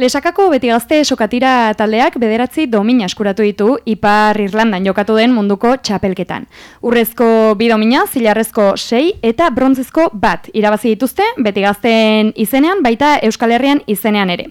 Lesakako beti gazte sokatira taldeak bederatzi domina eskuratu ditu Ipar Irlandan jokatu den munduko txapelketan. Urrezko bi domina, zilarrezko sei eta brontzezko bat irabazi dituzte beti gazten izenean baita Euskal Herrian izenean ere.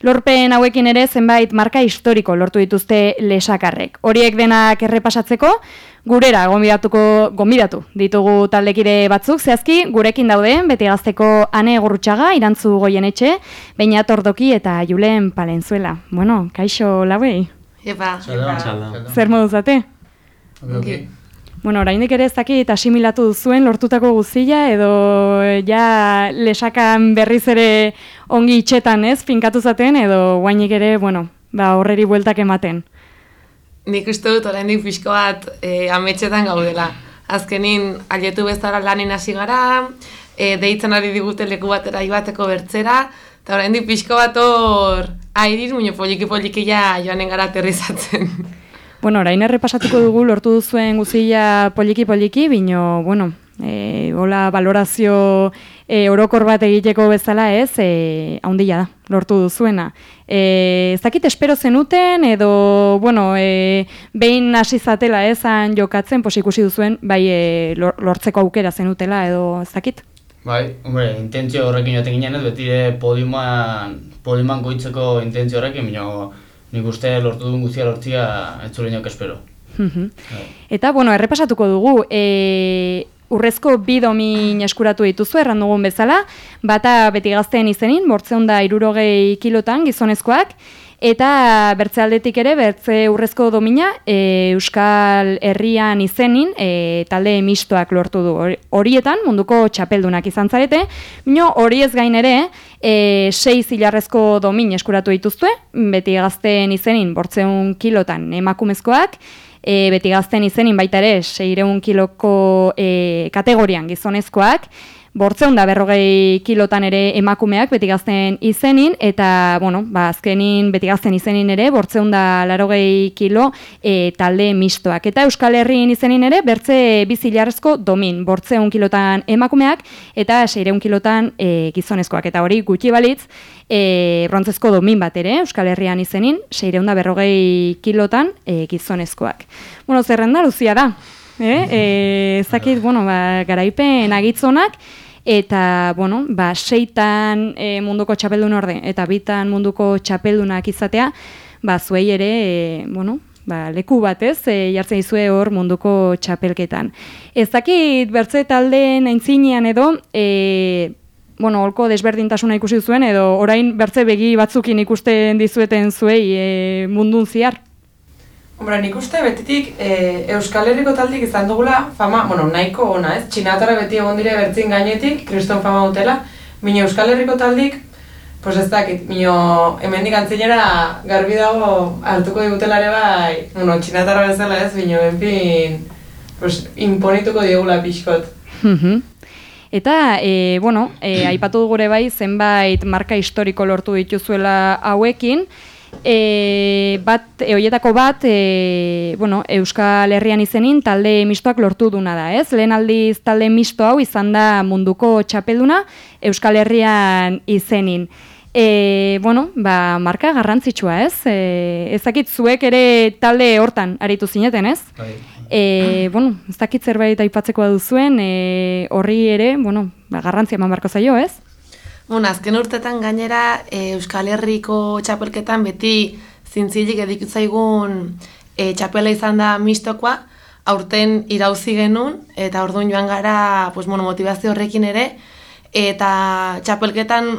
Lorpen hauekin ere zenbait marka historiko lortu dituzte lesakarrek. Horiek denak errepasatzeko, gurera gombidatuko gombidatu ditugu taldekide batzuk, zehazki gurekin daude, beti gazteko ane gurrutxaga, irantzu goien etxe, baina tordoki eta julen palenzuela. Bueno, kaixo lauei? Epa, Zer moduzate? Okay. Bueno, oraindik ere ez dakit asimilatu zuen lortutako guztia edo ja lesakan berriz ere ongi itxetan, ez? Finkatu zaten edo guainik ere, bueno, ba horreri bueltak ematen. Nik uste dut oraindik pixko bat e, ametxetan gaudela. Azkenin, alietu bezala lanin hasi gara, e, deitzen ari digute leku batera ibateko bertzera, eta oraindik pixko bat hor airir, muño poliki-poliki ja joanen gara aterrizatzen. Bueno, orain errepasatuko dugu lortu duzuen guzia poliki-poliki, bino, bueno, e, hola valorazio e, orokor bat egiteko bezala ez, e, haundila da, lortu duzuena. E, ez dakit espero zenuten, edo, bueno, e, behin hasi zatela ezan jokatzen, pos ikusi duzuen, bai e, lortzeko aukera zenutela, edo ez dakit? Bai, hombre, intentzio horrekin joaten ginen ez, betire podiuman, podiuman goitzeko intentzio horrekin, bino, nik uste lortu duen guztia lortzia ez zurenak espero. Bai. Eta, bueno, errepasatuko dugu, e, urrezko bi domin eskuratu dituzu, erran dugun bezala, bata beti gazteen izenin, bortzeun da irurogei kilotan gizonezkoak, eta bertze aldetik ere, bertze urrezko domina, e, Euskal Herrian izenin, e, talde mistoak lortu du. Horietan, munduko txapeldunak izan zarete, bino hori ez gain ere, e, sei zilarrezko domin eskuratu dituzue, beti gazteen izenin, bortzeun kilotan emakumezkoak, e, beti gazten izenin baita ere, seireun kiloko e, kategorian gizonezkoak, Bortzeun da berrogei kilotan ere emakumeak beti gazten izenin, eta, bueno, ba, azkenin beti gazten izenin ere, bortzeun da larogei kilo e, talde mistoak. Eta Euskal Herriin izenin ere, bertze bizilarrezko domin, bortzeun kilotan emakumeak, eta seireun kilotan e, gizonezkoak. Eta hori gutxi balitz, e, brontzezko domin bat ere, Euskal Herrian izenin, seireun da berrogei kilotan e, gizonezkoak. Bueno, zerrenda, luzia da. Eh? E, zakit, bueno, ba, garaipen agitzonak, eta bueno, ba, seitan e, munduko txapeldun orde eta bitan munduko txapeldunak izatea, ba, zuei ere, e, bueno, ba, leku batez, e, jartzen izue hor munduko txapelketan. Ez dakit bertze taldeen aintzinean edo, e, bueno, holko desberdintasuna ikusi zuen, edo orain bertze begi batzukin ikusten dizueten zuei e, mundun ziar? Hombre, nik uste betitik e, Euskal Herriko taldik izan dugula fama, bueno, nahiko ona, ez? Txinatara beti egon dire bertzin gainetik, kriston fama dutela. Mino Euskal Herriko taldik, pues ez dakit, mino hemendik antzinera garbi dago hartuko digutelare bai, bueno, txinatara bezala ez, mino enpin, pues imponituko diegula pixkot. Eta, e, bueno, e, aipatu gure bai zenbait marka historiko lortu dituzuela hauekin, E, bat, e, oietako bat, e, bueno, Euskal Herrian izenin talde mistoak lortu duna da, ez? Lehen aldiz talde misto hau izan da munduko txapelduna Euskal Herrian izenin. E, bueno, ba, marka garrantzitsua, ez? E, ezakit zuek ere talde hortan aritu zineten, ez? Bai. E, bueno, ez dakit zerbait aipatzeko duzuen, e, horri ere, bueno, ba, garrantzia eman barko zaio, ez? Bueno, azken urtetan gainera e, Euskal Herriko txapelketan beti zintzilik edikutzaigun e, txapela izan da mistokoa, aurten irauzi genuen, eta orduan joan gara pues, bueno, motivazio horrekin ere, eta txapelketan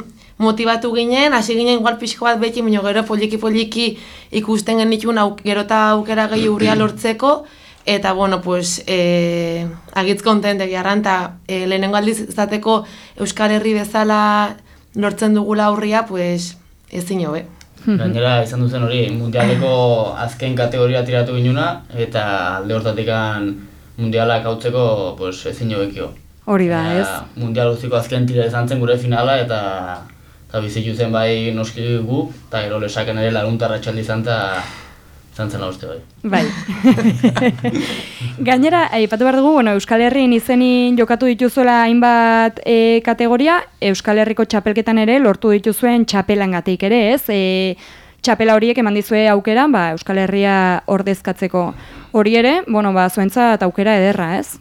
motivatu ginen, hasi ginen igual pixko bat beti, minio gero poliki-poliki ikusten genitun auk, gero eta aukera gehi urria lortzeko, Eta, bueno, pues, e, agitz kontente giarran, eta e, lehenengo aldiz izateko Euskal Herri bezala lortzen dugula aurria, pues, ez zino, be. Gainera, izan duzen hori, mundialeko azken kategoria tiratu ginuna, eta alde hortatik mundialak hautzeko, pues, ez zino bekio. Hori da, ez? Mundial guztiko azken tira izan zen gure finala, eta eta bizitu zen bai noski gu, eta gero lesaken ere laruntarra txaldi izan, eta zantzela uste bai. Bai. Gainera, aipatu behar dugu, bueno, Euskal Herrian izenin jokatu dituzuela hainbat e, kategoria, Euskal Herriko txapelketan ere lortu dituzuen txapelangatik ere, ez? E, txapela horiek eman dizue aukera, ba, Euskal Herria ordezkatzeko hori ere, bueno, ba, zuentzat aukera ederra, ez?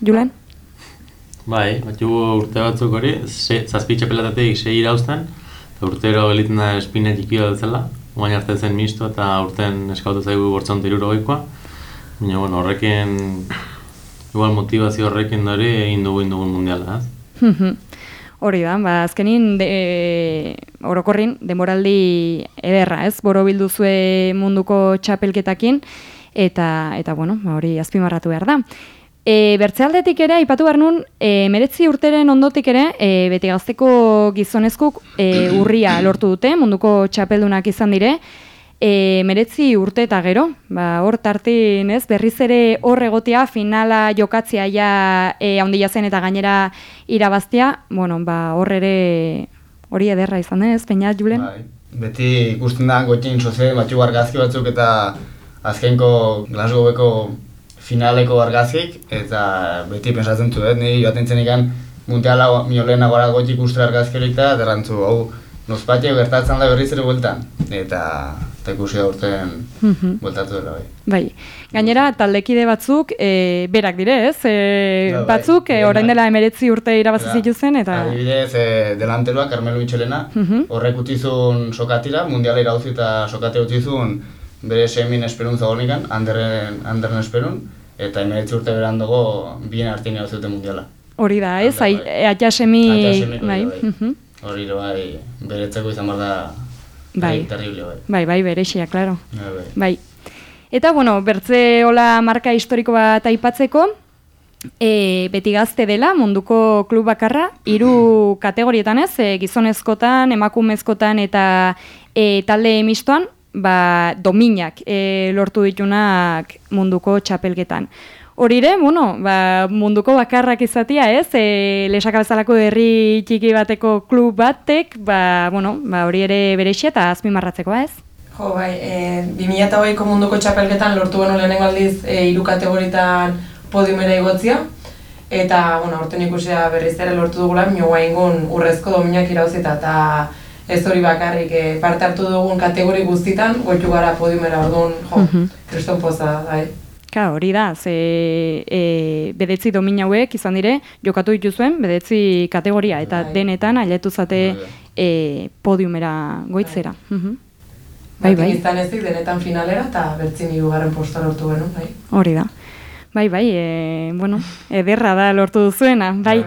Julen? Bai, bat urte batzuk hori, se, zazpi txapelatateik sei irauzten, eta urtero geliten da espina txiki bat zela, guain arte zen misto eta urten eskautu zaigu bortzon tiruro goikoa. Baina, bueno, horrekin, igual motivazio horrekin dori egin dugu indugun mundiala, ez? Hori da, ba, azkenin de, orokorrin demoraldi ederra, ez? Boro bilduzue munduko txapelketakin, eta, eta bueno, ba, hori azpimarratu behar da. E, bertzealdetik ere, aipatu behar nun, e, meretzi urteren ondotik ere, e, beti gazteko gizonezkuk e, urria lortu dute, munduko txapeldunak izan dire, e, meretzi urte eta gero, ba, hor tartin ez, berriz ere hor egotea, finala jokatzea ja e, handia zen eta gainera irabaztea, bueno, ba, hor ere hori ederra izan ez, peina, Julen? Bai. Beti ikusten da, goitin soze, batxu argazki batzuk eta azkenko Glasgoweko finaleko argazik, eta beti pensatzen du, eh? nire joaten zen ikan mundiala miolen agora gotik uste argazkerik eta derrantzu, hau, nozpatio gertatzen da berriz ere bueltan, eta eta ikusi da urten Mhm. bueltatu dela bai. Bai, gainera taldekide batzuk e, berak dire, ez? E, Ja, bai. batzuk e, orain dela emeretzi urte irabazi Bai. zituzen eta... Adibidez, e, delanteroa, Carmelo Michelena, Mhm. horrek utzizun sokatira, mundiala irauzi eta sokatira utzizun bere semin esperun zagonikan, Anderren, Anderren esperun, eta emeretzi urte beran dugu bien artien irauzi dute mundiala. Hori da, ez? Bai. Ai, Atxasemi... Atxasemiko Bai, bai. mhm. Hori ere bai, beretzeko izan behar da Bai. terrible bai. bai, bai, berexia, klaro. Bai, bai. Bai. Eta, bueno, bertze hola marka historiko bat aipatzeko, e, beti gazte dela munduko klub bakarra, hiru kategorietan ez, e, gizonezkotan, emakumezkotan eta e, talde mistoan, ba, dominak e, lortu ditunak munduko txapelketan. Hori ere, bueno, ba, munduko bakarrak izatia, ez? E, lesak bezalako herri txiki bateko klub batek, ba, bueno, ba, hori ere berexia eta azpimarratzekoa, ez? Jo, bai, e, 2008ko munduko txapelketan lortu genuen lehenengo aldiz e, hiru kategoritan podiumera igotzia. Eta, bueno, aurten ikusia berriz ere lortu dugula, minu guaingun urrezko dominak irauzita eta ez hori bakarrik e, parte hartu dugun kategori guztitan, goitu gara podiumera orduan, jo, kriston poza, bai. Ka, hori da, ze e, bedetzi domin hauek izan dire, jokatu dituzuen bedetzi kategoria, eta Bai. denetan ailetu zate Bai, bai. e, podiumera goitzera. Mhm. Bai, bai, izan ezik denetan finalera eta bertzin hirugarren posta lortu genuen, bai. hori da. Bai, bai, e, bueno, ederra da lortu duzuena, bai.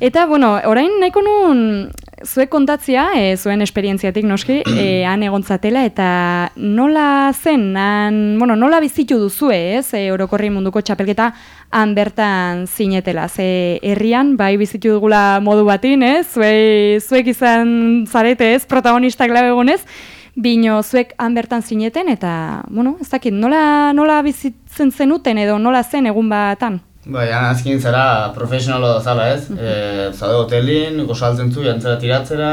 Eta, bueno, orain nahiko nun zuek kontatzia, e, zuen esperientziatik noski, e, han egontzatela, eta nola zen, han, bueno, nola bizitu duzue, ez, e, orokorri munduko txapelketa han bertan zinetela, ze herrian, bai bizitu dugula modu batin, ez, zuei, zuek izan zarete, ez, protagonistak lau egonez, Bino zuek han bertan zineten eta, bueno, ez dakit, nola, nola bizitzen zenuten edo nola zen egun batan? Bai, azkin zara profesionalo da zala ez, e, zaude hotelin, gozaltzen zu, jantzera tiratzera,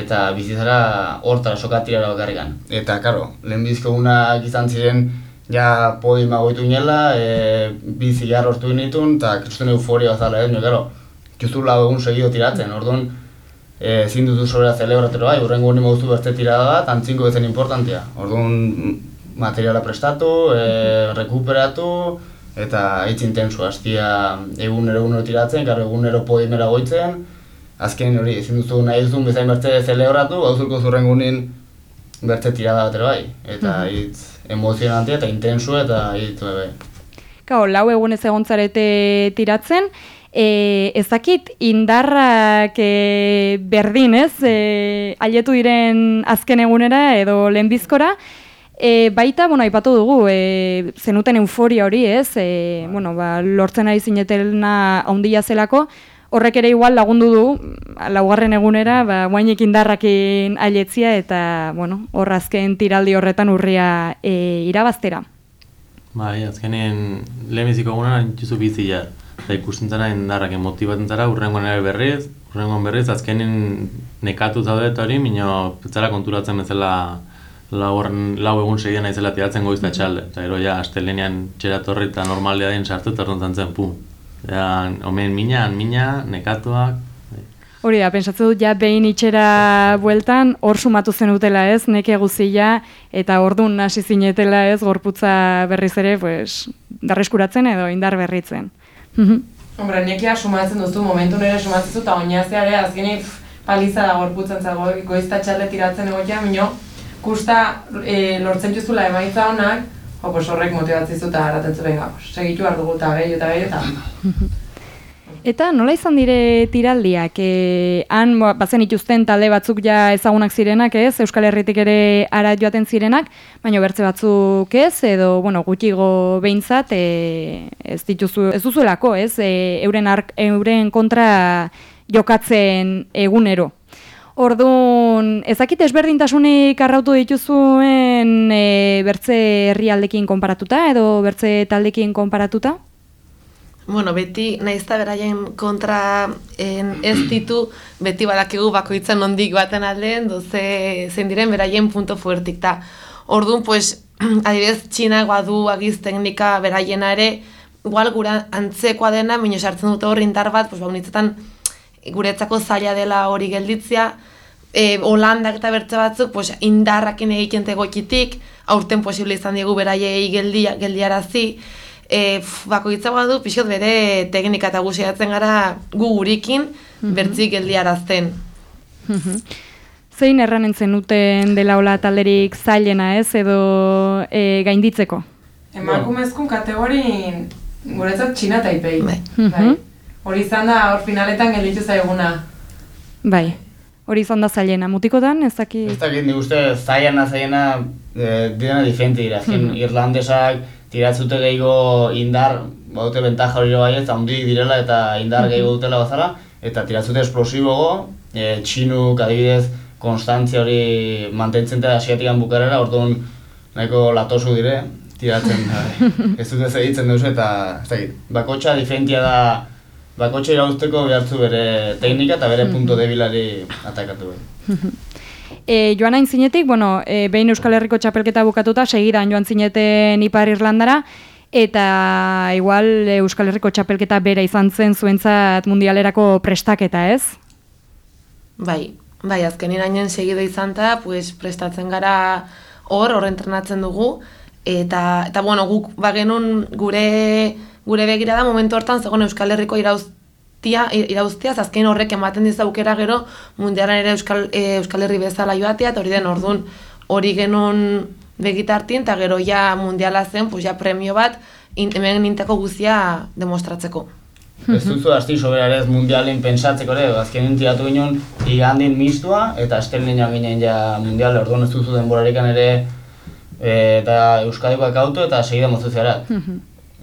eta bizitzara hortara sokatirara bakarrikan. Eta, karo, lehenbizko unak izan ziren, ja podima goitu inela, e, bizi jarra hortu nituen, eta kristuen euforia zala ez, nio, karo, justu lau egun segido tiratzen, orduan, e, ezin dutu sobera zelebratero bai, urrengo honi mauzu beste tirada bat, antzinko bezen importantea. Orduan, materiala prestatu, e, rekuperatu, eta hitz intenso, hastia egunero egunero tiratzen, karo egunero podimera goitzen, azken hori ezin duzu nahi duzun bezain bertze zelebratu, gauzulko zurren gunin bertze tirada batero bai, eta hitz emozionantea eta intenso eta hitz bai, bai. Kao, lau egunez egontzarete tiratzen, e, ez dakit indarrak e, berdin, ez, e, aietu diren azken egunera edo lehenbizkora, E, baita, bueno, aipatu dugu, e, zenuten euforia hori, ez? E, bueno, ba, lortzen ari zinetena haundia zelako, horrek ere igual lagundu du, laugarren egunera, ba, guainik indarrakin ailetzia, eta, bueno, hor azken tiraldi horretan urria e, irabaztera. Bai, azkenen lehenbiziko egunan dituzu bizia. Eta ikusten zara indarrak motibatzen zara, urrengoan ere berriz, urrengoan berriz, azkenen nekatu zaude eta hori, minio ez zara konturatzen bezala lau, horren- lau egun segidan naizela tiratzen goizta txalde. Eta gero ja, astelenean txeratorri eta normalia den sartu eta orduan zen, pum. Ja, omen mina, han mina, nekatuak. Hori da, pentsatzen dut, ja behin itxera bueltan, hor sumatu zenutela ez, neke guzia, eta ordun hasi zinetela ez, gorputza berriz ere, pues, darreskuratzen edo indar berritzen. Mhm. Hombre, nekia sumatzen duzu, momentu nire sumatzen zu, eta oinazea ere, azkenik paliza da gorputzen zago, goizta txalde tiratzen egotea, mino, kusta e, lortzen juzula emaitza honak, jo, pues horrek motibatzen zu eta haraten zu, venga, pues, segitu behar dugu eta gehiago eta gehiago eta... Eta nola izan dire tiraldiak? E, han ba, bazen ituzten talde batzuk ja ezagunak zirenak, ez? Euskal Herritik ere ara joaten zirenak, baina bertze batzuk ez, edo, bueno, gutxigo behintzat, e, ez dituzu, ez duzuelako, ez? E, euren, ark, euren kontra jokatzen egunero. Orduan, ezakit ezberdintasunik arrautu dituzuen e, bertze herrialdekin konparatuta edo bertze taldekin konparatuta? Bueno, beti naiz eta beraien kontra en, ez ditu, beti badakigu bakoitzan nondik baten aldeen, doze zein diren beraien punto fuertik ta. Orduan, pues, adibidez, txinak badu agiz teknika beraiena ere, igual gura antzekoa dena, baina sartzen dute hor indar bat, pues, baunitzetan guretzako zaila dela hori gelditzea, e, Holandak eta bertze batzuk pues, indarrakin egiten tegoikitik, aurten posible izan diegu beraiei geldia, geldiarazi, e, pf, bakoitza badu pixot bere teknika eta guziatzen gara gu gurikin bertzik geldiarazten. Zein erranen zenuten dela hola talderik zailena ez edo e, gainditzeko? Emakumezkun kategorin guretzat txina taipei. Bai. bai. Hori izan da, hor finaletan gelditu zaiguna. Bai, hori izan da zailena. Mutikotan ez daki... Ez dakit, nik uste zaiena, zaiena, e, dena diferente dira. Azken irlandesak tiratzute gehiago indar, badute bentaja hori bai ez, handik direla eta indar gehiago dutela bazala, eta tiratzute esplosibogo, e, txinuk adibidez, konstantzia hori mantentzen da asiatikan bukarera, orduan nahiko latosu dire, tiratzen, ez dute segitzen duzu eta, ez dakit, bakotxa diferentia da, bakotxa irauzteko behartzu bere teknika eta bere punto debilari atakatu bai. E, joan hain zinetik, bueno, e, behin Euskal Herriko txapelketa bukatuta, segidan joan zineten Ipar Irlandara, eta igual Euskal Herriko txapelketa bera izan zen zuentzat mundialerako prestaketa, ez? Bai, bai, azken irainen segido izan ta, pues, prestatzen gara hor, hor entrenatzen dugu, eta, eta bueno, guk bagenun gure, gure begira da momentu hortan, zegoen Euskal Herriko irauztia, irauztia, azken horrek ematen dizu aukera gero, mundialan ere Euskal, e, Euskal Herri bezala joatea, eta hori den orduan hori genuen begitartien, eta gero ja mundiala zen, pues ja premio bat, in, hemen ninteko guzia demostratzeko. Ez duzu asti soberarez mundialin pentsatzeko ere, azkenin tiratu ginen igandin mistua eta estelin joan ginen ja mundiale, orduan ez duzu denborarikan ere e, eta Euskadikoak auto eta segida mozu zara.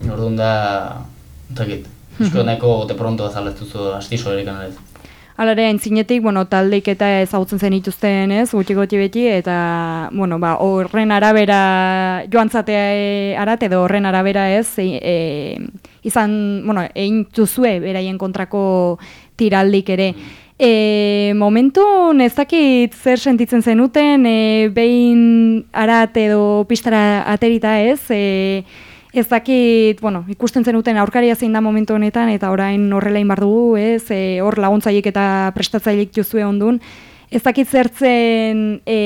Orduan da, entzakit, esko nahiko te pronto azala ez duzu asti soberikan ere. Hala ere, aintzinetik, bueno, taldeik eta ezagutzen zen ituzten, ez, gutxi gutxi beti, eta, bueno, ba, horren arabera joan zatea e, arat, edo horren arabera ez, e, e, izan, bueno, egin duzue beraien kontrako tiraldik ere. E, momentu, ez dakit zer sentitzen zenuten, e, behin arat edo pistara aterita ez, e, Ez dakit, bueno, ikusten zenuten aurkaria zein da momentu honetan, eta orain horrela inbar dugu, ez, e, hor laguntzaiek eta prestatzaileek jozue ondun. Ez dakit zertzen e,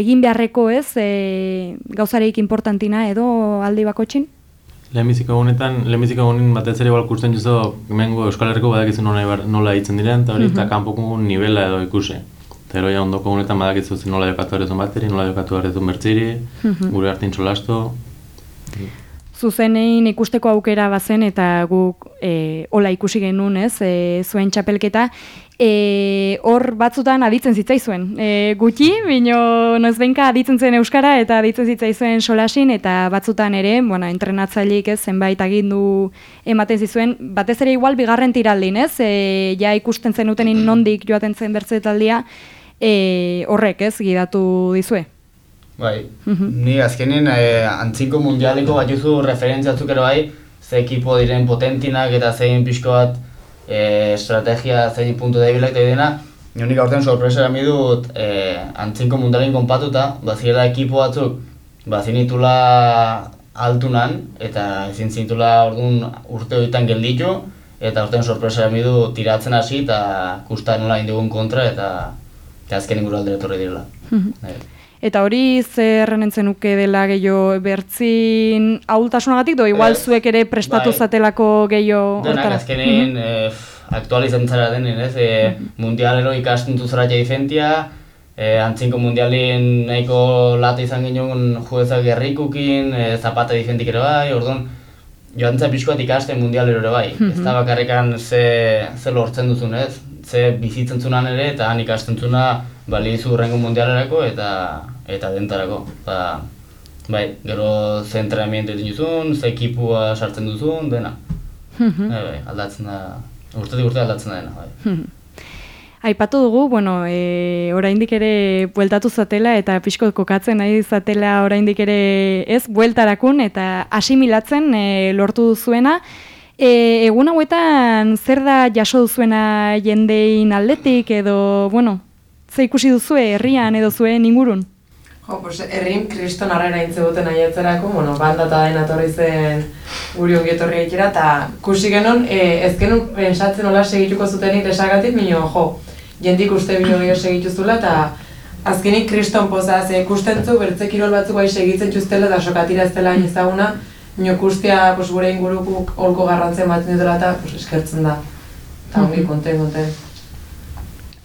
egin beharreko, ez, e, gauzareik importantina edo aldi bakotxin? Lehenbiziko egunetan, lehenbiziko egunen batez ere igual ikusten juzo, hemengo Euskal Herriko badakizu nola, nola hitzen diren, eta hori eta kanpoko nivela edo ikusi. Eta gero ja ondoko egunetan badakizu zen nola jokatu arrezun bateri, nola jokatu arrezun bertziri, gure hartin solasto. Zuzenein ikusteko aukera bazen eta guk e, hola ikusi genuen, ez, e, zuen txapelketa, e, hor batzutan aditzen zitzaizuen. E, gutxi, bino noizbenka aditzen zen euskara eta aditzen zitzaizuen solasin eta batzutan ere, bueno, entrenatzaileek ez zenbait agindu ematen zizuen, batez ere igual bigarren tiraldin, ez? E, ja ikusten zenutenin nondik joaten zen bertze taldia, e, horrek, ez, gidatu dizue. Bai, ni azkenin eh, antzinko mundialiko bat juzu referentziatzuk ere bai, ze ekipo diren potentinak eta zein pixko bat eh, estrategia zein puntu debilak eta dena, Nik aurten sorpresa mi dut e, antzinko mundialin konpatuta, bazirela ekipo batzuk bazinitula altunan eta ezin zintula orduan urte horietan gelditu eta aurten sorpresa mi du tiratzen hasi eta kusta nola indigun kontra eta eta azken inguru aldera etorri direla. Bai. Eta hori zer nentzen nuke dela gehiago bertzin ahultasunagatik, do igual Eh, zuek ere prestatu bai. zatelako gehiago hortara? azkenein eh, aktualizatzen zara denen, ez? E, mundialero ikasten duzera diferentia, e, antzinko mundialin nahiko lata izan ginen juezak gerrikukin, e, zapata diferentik ere bai, orduan, joan bat ikasten mundialero ere bai. Ez da bakarrikan ze, ze lortzen duzun, ez? Ze bizitzen zunan ere, eta han ikasten zuna balizu urrengo mundialerako eta eta dentarako. Ba, bai, gero ze entrenamiento egiten duzun, ze ekipua sartzen duzun, dena. Mhm. Bai, bai, aldatzen da, urtetik urte aldatzen da dena, bai. Aipatu dugu, bueno, e, oraindik ere bueltatu zatela eta pixko kokatzen nahi zatela oraindik ere ez bueltarakun eta asimilatzen e, lortu duzuena. E, egun hauetan zer da jaso duzuena jendein aldetik edo, bueno, ze ikusi duzue herrian edo zuen ingurun? Jo, pues, herrin kriston harrera intzeguten aiatzerako, bueno, banda eta den atorri zen guri ongi etorri egitera, eta kusi genon, e, ez genuen pensatzen nola segituko zutenik desagatik, minio, jo, jendik uste bino gehiago segitu zula, eta azkenik kriston poza, ze ikusten zu, bertze kirol batzuk bai segitzen txuztela, eta sokatira ez dela ezaguna, nio kustia, pues, gure ingurukuk holko garrantzen batzen dutela, eta pues, eskertzen da. Eta ongi, konten, konten.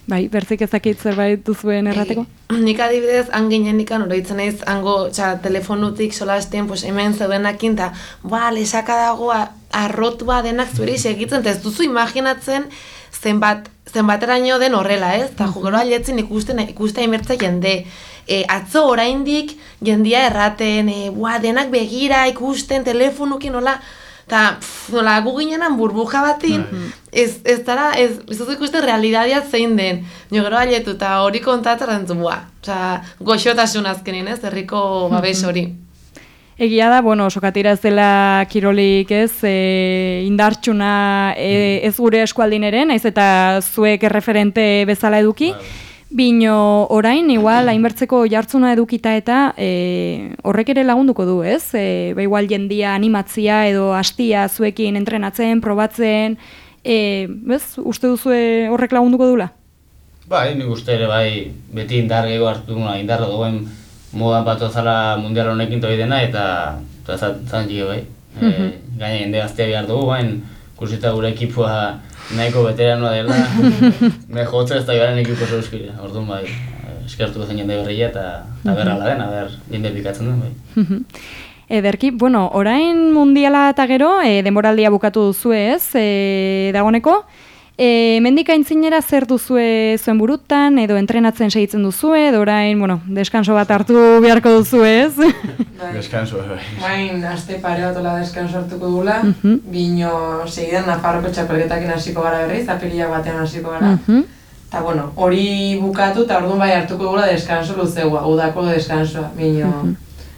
Bai, bertzik ezakit zerbait duzuen errateko? Eh, nik adibidez, han ginen ikan oroitzen naiz, hango txa, telefonutik solasten, pues, hemen zeudenakin, eta, ba, lesaka dago, a- arrotua denak zueri segitzen, eta ez duzu imaginatzen zenbat, zenbateraino den horrela, ez? Eta jugero aletzen ikusten, ikusten imertza jende. E, atzo oraindik jendia erraten, e, ba, denak begira ikusten, telefonukin nola, eta nola gu ginenan burbuja batin, ez, ez dara, ez, ez duzu ikusten realidadia zein den. Jo gero aletu eta hori kontatzen rentzu, bua. Osa, goxotasun azkenin, ez, herriko babes hori. Egia da, bueno, sokatira ez dela kirolik ez, e, indartxuna e, ez gure eskualdin ere, naiz eta zuek erreferente bezala eduki. Bino orain, igual, hainbertzeko jartzuna edukita eta e, horrek ere lagunduko du, ez? E, ba, igual jendia animatzia edo hastia zuekin entrenatzen, probatzen, e, bez, uste duzue horrek lagunduko dula? Bai, nik uste ere bai, beti indar gehiago hartu duguna, indarra duen modan batu zala mundial honekin toi dena, eta eta zan, zan jio, bai. E, gaina jende gaztea behar dugu, bain, kusita gure ekipua nahiko veteranoa dela, me jotzen ez da garen ekipo zeuskire, orduan bai, eh, eskertuko zen jende berria eta, eta berrala den, aber, jende pikatzen den, bai. Ederki, bueno, orain mundiala eta gero, e, denboraldia bukatu duzue ez, e, dagoneko. E, mendik aintzinera zer duzue zuen burutan, edo entrenatzen segitzen duzue, edo orain, bueno, deskanso bat hartu beharko duzue ez. Bai. Deskanso, bai. Bain, aste pare bat ola deskanso hartuko dugula, Mhm. bino segidan Nafarroko txapelketakin hasiko gara berriz, apirila batean hasiko gara. Mhm. Eta bueno, hori bukatu eta orduan bai hartuko dugula deskanso luzeua, udako deskansoa, bino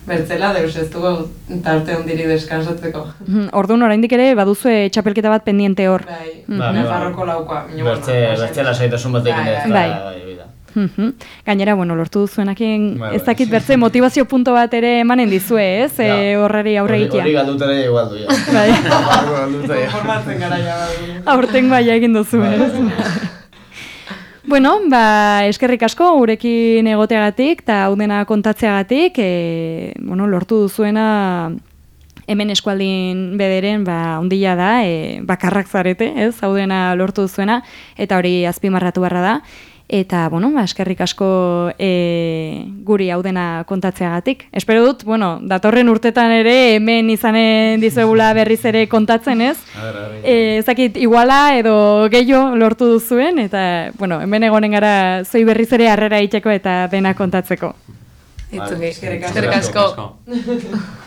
bertzela deus ez dugu tarte ondiri deskansatzeko. Mhm, Orduan oraindik ere baduzue txapelketa bat pendiente hor. Bai, Ba, Nafarroko laukoa. baina bueno, Bertze, lasai. bertze lasaitasun batekin Bai, ez da, bai. bai, bai, da. Mhm. Gainera, bueno, lortu duzuenakin Bai, ez bai. dakit bertze motivazio punto bat ere emanen dizue, ez? E, Ja. horreri aurre egitea. Hori galdutera igual du, ja. Bai. Barruko galduta, ja. Bai. Aurten bai egin duzu, ez? Bueno, ba, eskerrik asko gurekin egoteagatik eta hau dena kontatzeagatik, e, bueno, lortu duzuena hemen eskualdin bederen ba ondila da, e, bakarrak zarete, ez? Hau dena lortu duzuena eta hori azpimarratu barra da. Eta, bueno, ba, eskerrik asko e, guri hau dena kontatzeagatik. Espero dut, bueno, datorren urtetan ere hemen izanen dizuegula berriz ere kontatzen, ez? E, ez dakit, iguala edo gehiago lortu duzuen, eta, bueno, hemen egonen gara zoi berriz ere harrera itxeko eta dena kontatzeko. Itzugi, Eskerrik asko. eskerrik asko.